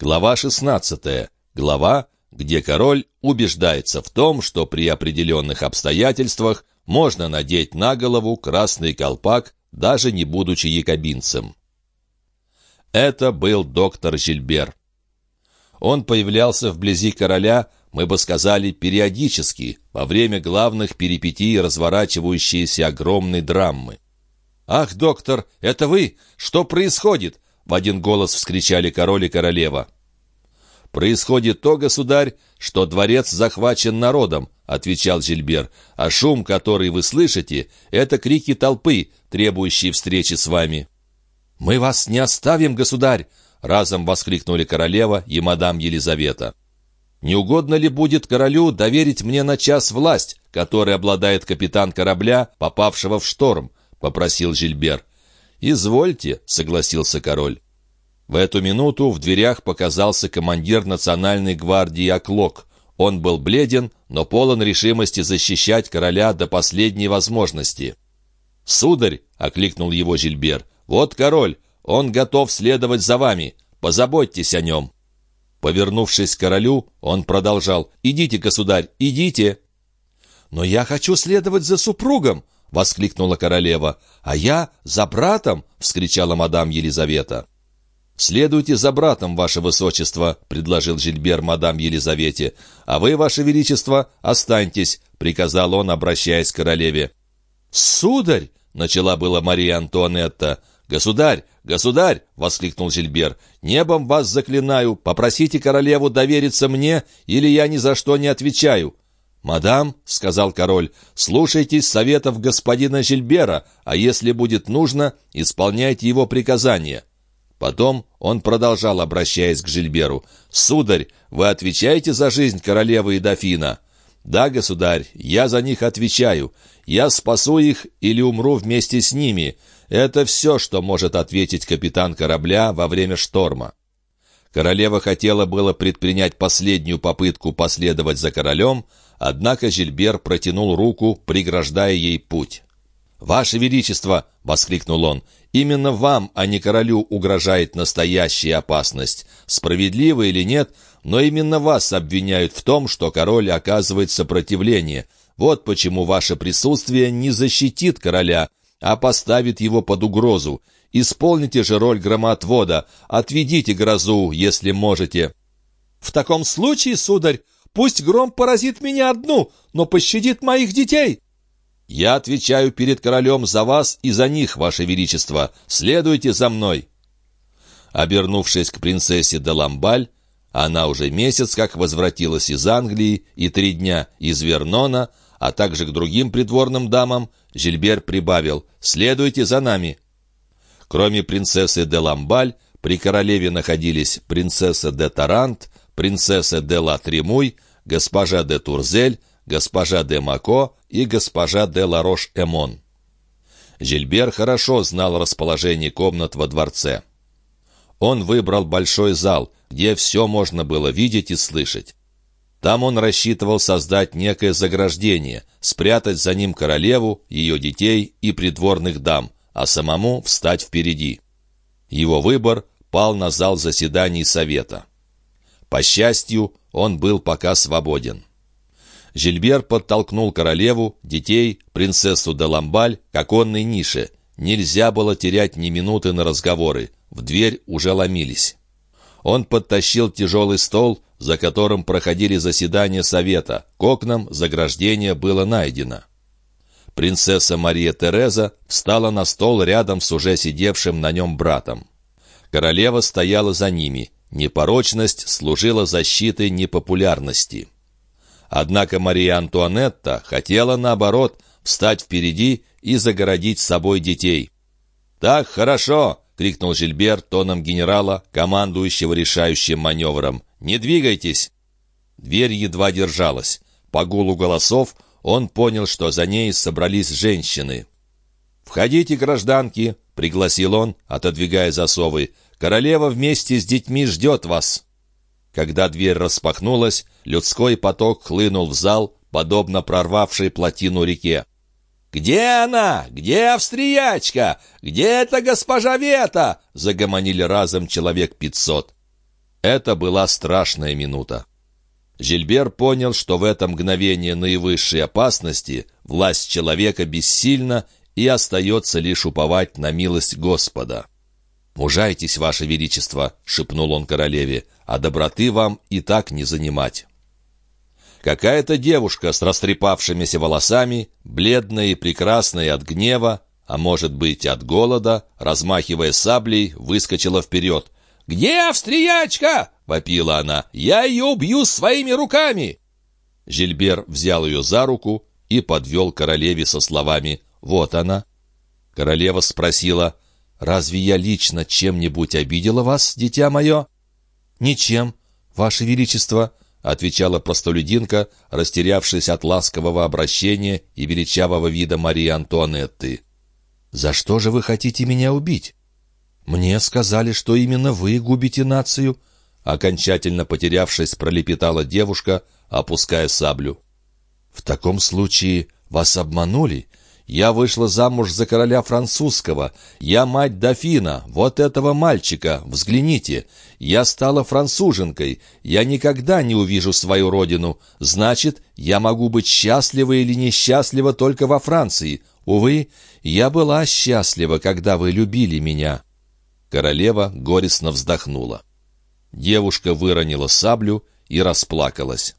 Глава 16. Глава, где король убеждается в том, что при определенных обстоятельствах можно надеть на голову красный колпак, даже не будучи якобинцем. Это был доктор Жильбер. Он появлялся вблизи короля, мы бы сказали, периодически, во время главных перипетий разворачивающейся огромной драмы. «Ах, доктор, это вы? Что происходит?» В один голос вскричали король и королева. «Происходит то, государь, что дворец захвачен народом», — отвечал Жильбер, «а шум, который вы слышите, — это крики толпы, требующие встречи с вами». «Мы вас не оставим, государь!» — разом воскликнули королева и мадам Елизавета. «Не угодно ли будет королю доверить мне на час власть, которой обладает капитан корабля, попавшего в шторм?» — попросил Жильбер. «Извольте», — согласился король. В эту минуту в дверях показался командир национальной гвардии Оклок. Он был бледен, но полон решимости защищать короля до последней возможности. «Сударь!» — окликнул его Жильбер. «Вот король! Он готов следовать за вами! Позаботьтесь о нем!» Повернувшись к королю, он продолжал. «Идите, государь, идите!» «Но я хочу следовать за супругом!» — воскликнула королева. «А я за братом!» — вскричала мадам Елизавета. «Следуйте за братом, ваше высочество», — предложил Жильбер мадам Елизавете. «А вы, ваше величество, останьтесь», — приказал он, обращаясь к королеве. «Сударь!» — начала была Мария Антуанетта. «Государь! Государь!» — воскликнул Жильбер. «Небом вас заклинаю, попросите королеву довериться мне, или я ни за что не отвечаю». «Мадам», — сказал король, — «слушайтесь советов господина Жильбера, а если будет нужно, исполняйте его приказания». Потом он продолжал, обращаясь к Жильберу. «Сударь, вы отвечаете за жизнь королевы и дофина?» «Да, государь, я за них отвечаю. Я спасу их или умру вместе с ними. Это все, что может ответить капитан корабля во время шторма». Королева хотела было предпринять последнюю попытку последовать за королем, однако Жильбер протянул руку, преграждая ей путь. «Ваше Величество!» — воскликнул он. «Именно вам, а не королю, угрожает настоящая опасность. Справедливо или нет, но именно вас обвиняют в том, что король оказывает сопротивление. Вот почему ваше присутствие не защитит короля, а поставит его под угрозу. Исполните же роль громоотвода, отведите грозу, если можете». «В таком случае, сударь, пусть гром поразит меня одну, но пощадит моих детей!» «Я отвечаю перед королем за вас и за них, ваше величество. Следуйте за мной!» Обернувшись к принцессе де Ламбаль, она уже месяц как возвратилась из Англии и три дня из Вернона, а также к другим придворным дамам, Жильбер прибавил «Следуйте за нами!» Кроме принцессы де Ламбаль, при королеве находились принцесса де Тарант, принцесса де Ла Тремуй, госпожа де Турзель, госпожа де Мако и госпожа де Ларош-Эмон. Жильбер хорошо знал расположение комнат во дворце. Он выбрал большой зал, где все можно было видеть и слышать. Там он рассчитывал создать некое заграждение, спрятать за ним королеву, ее детей и придворных дам, а самому встать впереди. Его выбор пал на зал заседаний Совета. По счастью, он был пока свободен. Жильбер подтолкнул королеву, детей, принцессу де Ламбаль к оконной нише. Нельзя было терять ни минуты на разговоры. В дверь уже ломились. Он подтащил тяжелый стол, за которым проходили заседания совета. К окнам заграждение было найдено. Принцесса Мария Тереза встала на стол рядом с уже сидевшим на нем братом. Королева стояла за ними. Непорочность служила защитой непопулярности. Однако Мария Антуанетта хотела, наоборот, встать впереди и загородить собой детей. «Так, хорошо!» — крикнул Жильбер тоном генерала, командующего решающим маневром. «Не двигайтесь!» Дверь едва держалась. По гулу голосов он понял, что за ней собрались женщины. «Входите, гражданки!» — пригласил он, отодвигая засовы. «Королева вместе с детьми ждет вас!» Когда дверь распахнулась, людской поток хлынул в зал, подобно прорвавшей плотину реке. «Где она? Где австриячка? Где эта госпожа Вета?» — загомонили разом человек пятьсот. Это была страшная минута. Жильбер понял, что в это мгновение наивысшей опасности власть человека бессильна и остается лишь уповать на милость Господа. «Мужайтесь, Ваше Величество», — шепнул он королеве, — «а доброты вам и так не занимать». Какая-то девушка с растрепавшимися волосами, бледная и прекрасная от гнева, а может быть от голода, размахивая саблей, выскочила вперед. «Где австриячка?» — вопила она. «Я ее убью своими руками!» Жильбер взял ее за руку и подвел королеве со словами «Вот она». Королева спросила «Разве я лично чем-нибудь обидела вас, дитя мое?» «Ничем, ваше величество», — отвечала простолюдинка, растерявшись от ласкового обращения и величавого вида Марии Антуанетты. «За что же вы хотите меня убить?» «Мне сказали, что именно вы губите нацию», — окончательно потерявшись, пролепетала девушка, опуская саблю. «В таком случае вас обманули. Я вышла замуж за короля французского. Я мать дофина, вот этого мальчика, взгляните. Я стала француженкой. Я никогда не увижу свою родину. Значит, я могу быть счастлива или несчастлива только во Франции. Увы, я была счастлива, когда вы любили меня». Королева горестно вздохнула. Девушка выронила саблю и расплакалась.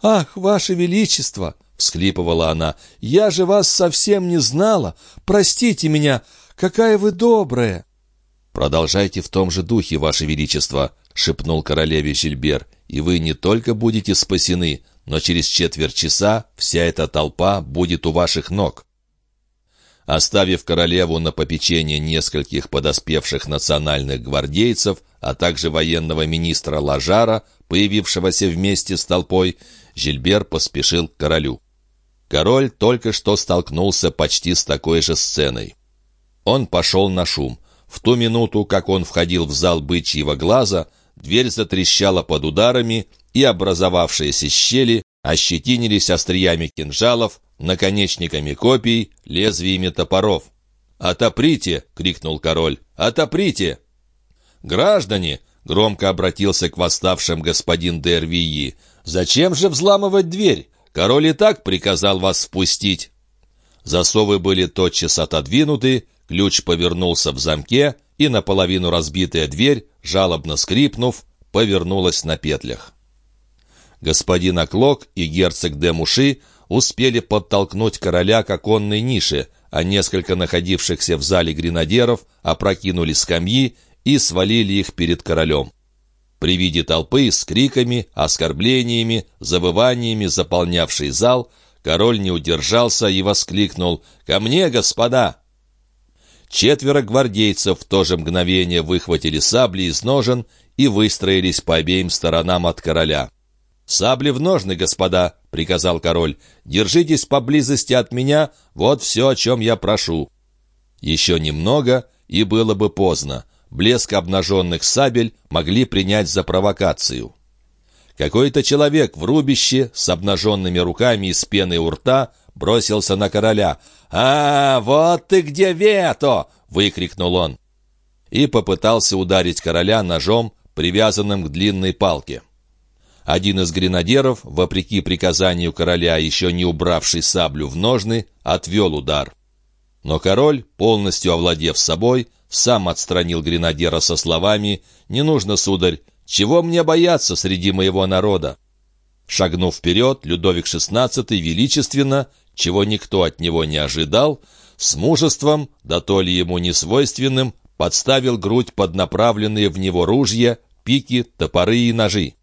«Ах, ваше величество!» — всхлипывала она. «Я же вас совсем не знала! Простите меня! Какая вы добрая!» «Продолжайте в том же духе, ваше величество!» — шепнул королеве Жильбер. «И вы не только будете спасены, но через четверть часа вся эта толпа будет у ваших ног». Оставив королеву на попечение нескольких подоспевших национальных гвардейцев, а также военного министра Лажара, появившегося вместе с толпой, Жильбер поспешил к королю. Король только что столкнулся почти с такой же сценой. Он пошел на шум. В ту минуту, как он входил в зал бычьего глаза, дверь затрещала под ударами, и образовавшиеся щели ощетинились остриями кинжалов, наконечниками копий, лезвиями топоров. «Отоприте!» — крикнул король. «Отоприте!» «Граждане!» — громко обратился к восставшим господин Дервии. «Зачем же взламывать дверь? Король и так приказал вас впустить». Засовы были тотчас отодвинуты, ключ повернулся в замке, и наполовину разбитая дверь, жалобно скрипнув, повернулась на петлях. Господин Оклок и герцог де Муши успели подтолкнуть короля к оконной нише, а несколько находившихся в зале гренадеров опрокинули скамьи и свалили их перед королем. При виде толпы с криками, оскорблениями, завываниями, заполнявший зал, король не удержался и воскликнул «Ко мне, господа!» Четверо гвардейцев в то же мгновение выхватили сабли из ножен и выстроились по обеим сторонам от короля. «Сабли в ножны, господа!» — приказал король. «Держитесь поблизости от меня, вот все, о чем я прошу». Еще немного, и было бы поздно блеск обнаженных сабель могли принять за провокацию. Какой-то человек в рубище с обнаженными руками и с пеной у рта бросился на короля. «А, вот ты где, Вето!» — выкрикнул он. И попытался ударить короля ножом, привязанным к длинной палке. Один из гренадеров, вопреки приказанию короля, еще не убравший саблю в ножны, отвел удар. Но король, полностью овладев собой, сам отстранил гренадера со словами «Не нужно, сударь, чего мне бояться среди моего народа?» Шагнув вперед, Людовик XVI величественно, чего никто от него не ожидал, с мужеством, да то ли ему не свойственным, подставил грудь под направленные в него ружья, пики, топоры и ножи.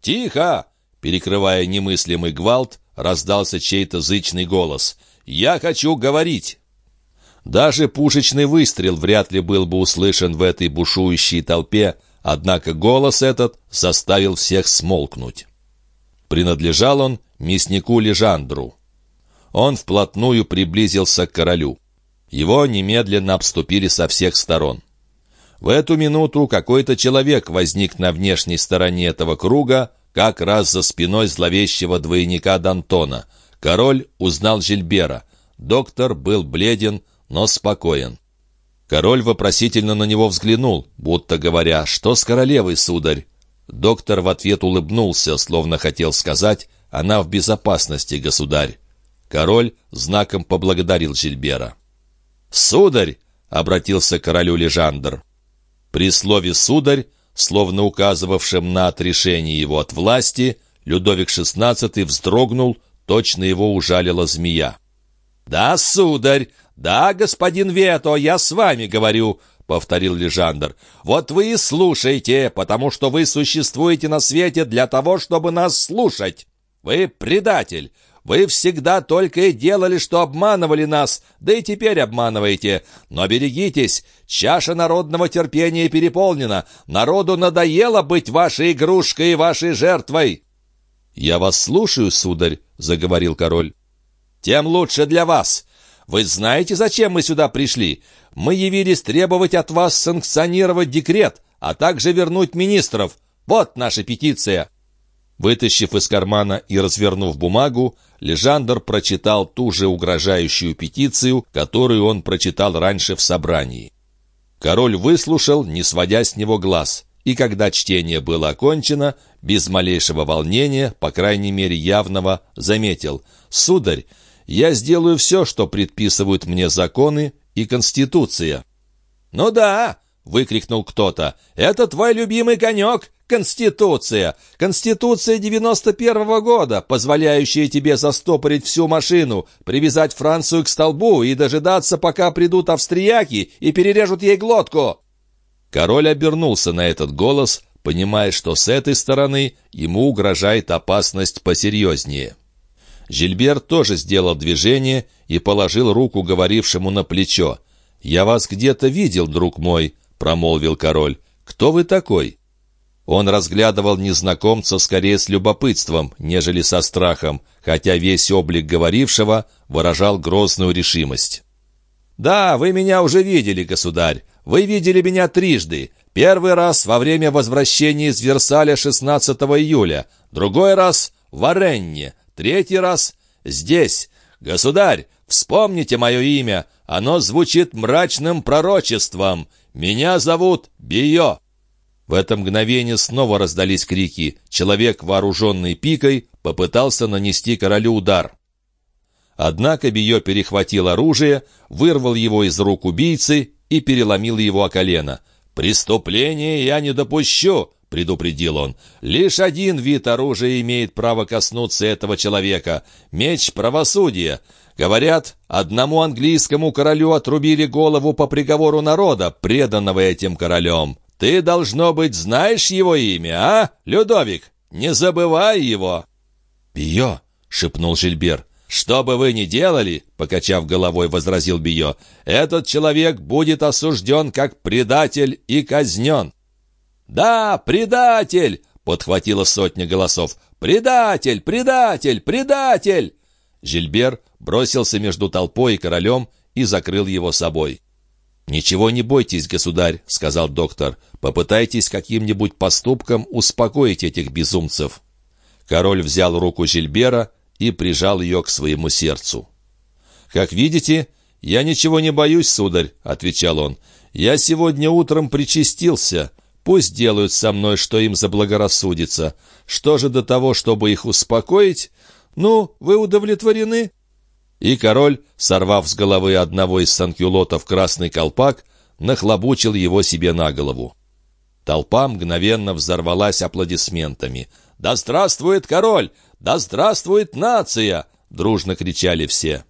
«Тихо!» — перекрывая немыслимый гвалт, раздался чей-то зычный голос. «Я хочу говорить!» Даже пушечный выстрел вряд ли был бы услышан в этой бушующей толпе, однако голос этот заставил всех смолкнуть. Принадлежал он мяснику Лежандру. Он вплотную приблизился к королю. Его немедленно обступили со всех сторон. В эту минуту какой-то человек возник на внешней стороне этого круга, как раз за спиной зловещего двойника Д'Антона. Король узнал Жильбера. Доктор был бледен, но спокоен. Король вопросительно на него взглянул, будто говоря, что с королевой, сударь? Доктор в ответ улыбнулся, словно хотел сказать, она в безопасности, государь. Король знаком поблагодарил Жильбера. «Сударь!» — обратился к королю Лежандр. При слове «сударь», словно указывавшем на отрешение его от власти, Людовик XVI вздрогнул, точно его ужалила змея. «Да, сударь! Да, господин Вето, я с вами говорю!» — повторил Лежандр. «Вот вы и слушайте, потому что вы существуете на свете для того, чтобы нас слушать. Вы предатель. Вы всегда только и делали, что обманывали нас, да и теперь обманываете. Но берегитесь, чаша народного терпения переполнена. Народу надоело быть вашей игрушкой и вашей жертвой». «Я вас слушаю, сударь», — заговорил король. «Тем лучше для вас. Вы знаете, зачем мы сюда пришли? Мы явились требовать от вас санкционировать декрет, а также вернуть министров. Вот наша петиция». Вытащив из кармана и развернув бумагу, Лежандр прочитал ту же угрожающую петицию, которую он прочитал раньше в собрании. Король выслушал, не сводя с него глаз, и когда чтение было окончено, без малейшего волнения, по крайней мере явного, заметил «Сударь, я сделаю все, что предписывают мне законы и Конституция». «Ну да!» — выкрикнул кто-то. «Это твой любимый конек, Конституция! Конституция 91-го года, позволяющая тебе застопорить всю машину, привязать Францию к столбу и дожидаться, пока придут австрияки и перережут ей глотку!» Король обернулся на этот голос, понимая, что с этой стороны ему угрожает опасность посерьезнее. Жильбер тоже сделал движение и положил руку говорившему на плечо. «Я вас где-то видел, друг мой», — промолвил король. «Кто вы такой?» Он разглядывал незнакомца скорее с любопытством, нежели со страхом, хотя весь облик говорившего выражал грозную решимость. «Да, вы меня уже видели, государь. Вы видели меня трижды. Первый раз во время возвращения из Версаля 16 июля, другой раз в Оренне, Третий раз здесь. Государь, вспомните мое имя. Оно звучит мрачным пророчеством. Меня зовут Био». В это мгновение снова раздались крики. Человек, вооруженный пикой, попытался нанести королю удар. Однако Био перехватил оружие, вырвал его из рук убийцы и переломил его о колено. «Преступление я не допущу!» — предупредил он. «Лишь один вид оружия имеет право коснуться этого человека — меч правосудия. Говорят, одному английскому королю отрубили голову по приговору народа, преданного этим королем. Ты, должно быть, знаешь его имя, а, Людовик? Не забывай его!» «Био!» — шепнул Жильбер. «Что бы вы ни делали, — покачав головой, возразил Био, — этот человек будет осужден как предатель и казнен. «Да, предатель!» — подхватила сотня голосов. «Предатель! Предатель! Предатель!» Жильбер бросился между толпой и королем и закрыл его собой. «Ничего не бойтесь, государь», — сказал доктор. «Попытайтесь каким-нибудь поступком успокоить этих безумцев». Король взял руку Жильбера и прижал ее к своему сердцу. «Как видите, я ничего не боюсь, сударь», — отвечал он. «Я сегодня утром причастился. Пусть делают со мной, что им заблагорассудится. Что же до того, чтобы их успокоить? Ну, вы удовлетворены?» И король, сорвав с головы одного из санкюлотов красный колпак, нахлобучил его себе на голову. Толпа мгновенно взорвалась аплодисментами. «Да здравствует король! Да здравствует нация!» — дружно кричали все.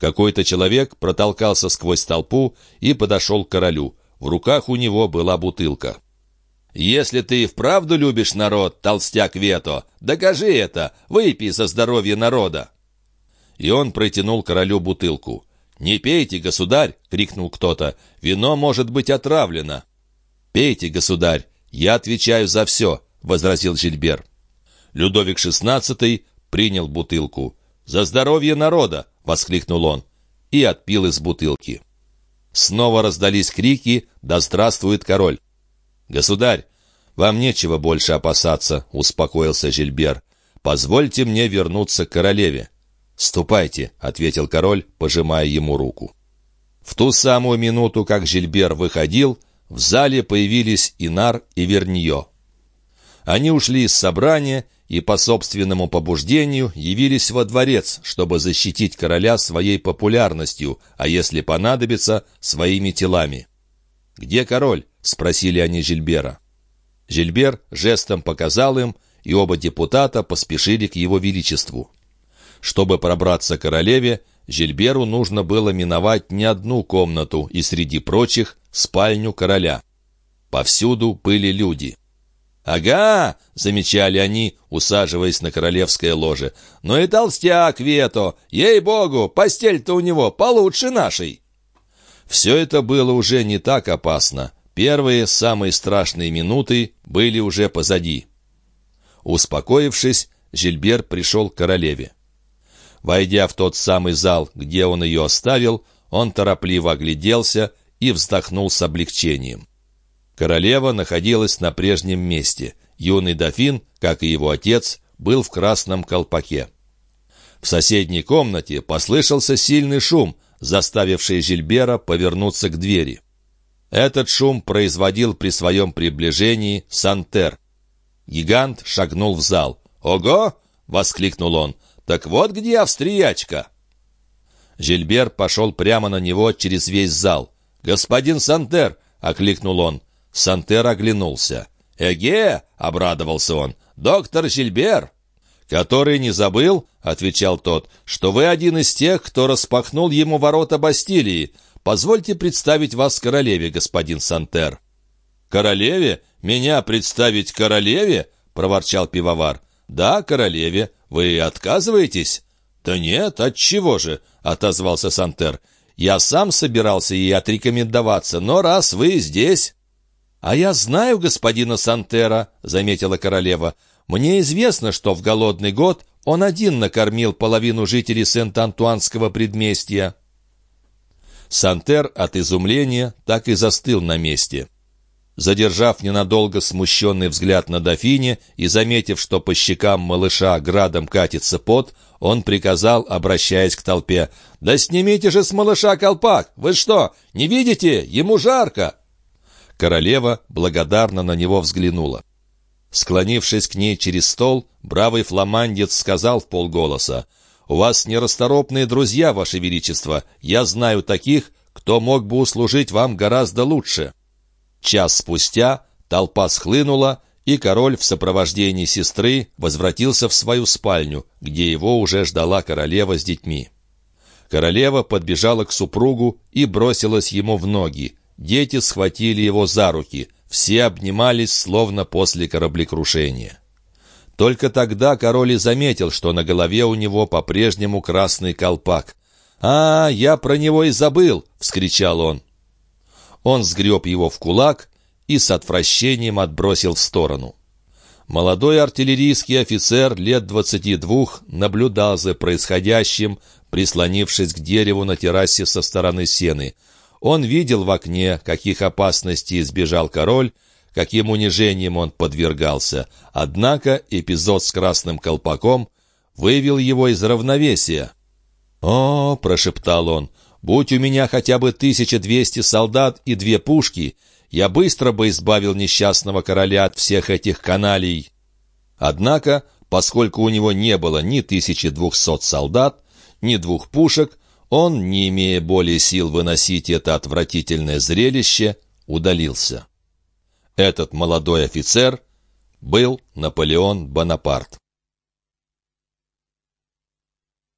Какой-то человек протолкался сквозь толпу и подошел к королю. В руках у него была бутылка. «Если ты и вправду любишь народ, толстяк Вето, докажи это, выпей за здоровье народа!» И он протянул королю бутылку. «Не пейте, государь!» — крикнул кто-то. «Вино может быть отравлено!» «Пейте, государь! Я отвечаю за все!» — возразил Жильбер. Людовик XVI принял бутылку. «За здоровье народа!» — воскликнул он и отпил из бутылки. Снова раздались крики «Да здравствует король!» «Государь, вам нечего больше опасаться», — успокоился Жильбер. «Позвольте мне вернуться к королеве». «Ступайте», — ответил король, пожимая ему руку. В ту самую минуту, как Жильбер выходил, в зале появились Инар и Вернье. Они ушли из собрания и по собственному побуждению явились во дворец, чтобы защитить короля своей популярностью, а если понадобится, своими телами. «Где король?» — спросили они Жильбера. Жильбер жестом показал им, и оба депутата поспешили к его величеству. Чтобы пробраться к королеве, Жильберу нужно было миновать не одну комнату и среди прочих спальню короля. Повсюду были люди. «Ага!» — замечали они, усаживаясь на королевское ложе. «Ну и толстяк, Вето! Ей-богу, постель-то у него получше нашей!» Все это было уже не так опасно. Первые, самые страшные минуты были уже позади. Успокоившись, Жильбер пришел к королеве. Войдя в тот самый зал, где он ее оставил, он торопливо огляделся и вздохнул с облегчением. Королева находилась на прежнем месте. Юный дофин, как и его отец, был в красном колпаке. В соседней комнате послышался сильный шум, заставивший Жильбера повернуться к двери. Этот шум производил при своем приближении Сантер. Гигант шагнул в зал. «Ого!» — воскликнул он. «Так вот где австриячка!» Жильбер пошел прямо на него через весь зал. «Господин Сантер!» — окликнул он. Сантер оглянулся. «Эге!» — обрадовался он. «Доктор Жильбер!» «Который не забыл?» — отвечал тот, — «что вы один из тех, кто распахнул ему ворота Бастилии. Позвольте представить вас королеве, господин Сантер». «Королеве? Меня представить королеве?» — проворчал пивовар. «Да, королеве. Вы отказываетесь?» «Да нет, отчего же?» — отозвался Сантер. «Я сам собирался ей отрекомендоваться, но раз вы здесь...» «А я знаю господина Сантера», — заметила королева. «Мне известно, что в голодный год он один накормил половину жителей Сент-Антуанского предместья». Сантер от изумления так и застыл на месте. Задержав ненадолго смущенный взгляд на дофине и заметив, что по щекам малыша градом катится пот, он приказал, обращаясь к толпе, «Да снимите же с малыша колпак! Вы что, не видите? Ему жарко!» Королева благодарно на него взглянула. Склонившись к ней через стол, бравый фламандец сказал в полголоса, «У вас нерасторопные друзья, Ваше Величество. Я знаю таких, кто мог бы услужить вам гораздо лучше». Час спустя толпа схлынула, и король в сопровождении сестры возвратился в свою спальню, где его уже ждала королева с детьми. Королева подбежала к супругу и бросилась ему в ноги. Дети схватили его за руки, все обнимались, словно после кораблекрушения. Только тогда король и заметил, что на голове у него по-прежнему красный колпак. «А, я про него и забыл!» — вскричал он. Он сгреб его в кулак и с отвращением отбросил в сторону. Молодой артиллерийский офицер лет двадцати двух наблюдал за происходящим, прислонившись к дереву на террасе со стороны сены — он видел в окне, каких опасностей избежал король, каким унижением он подвергался. Однако эпизод с красным колпаком вывел его из равновесия. «О!» — прошептал он. «Будь у меня хотя бы 1200 солдат и две пушки, я быстро бы избавил несчастного короля от всех этих каналий». Однако, поскольку у него не было ни 1200 солдат, ни двух пушек, он, не имея более сил выносить это отвратительное зрелище, удалился. Этот молодой офицер был Наполеон Бонапарт.